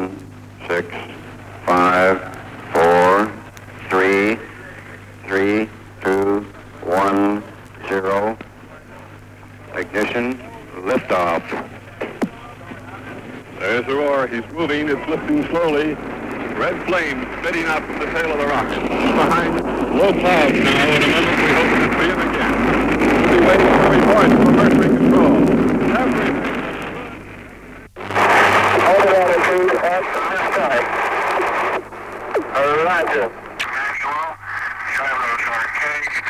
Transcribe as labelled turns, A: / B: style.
A: seven, six, five, four, three, three, two, one, zero. Ignition, liftoff. There's the roar. He's moving. It's lifting slowly. Red flame spitting up the tail of the rocket. Behind low clouds now. In a moment, Roger. Maxwell, driver Arcade.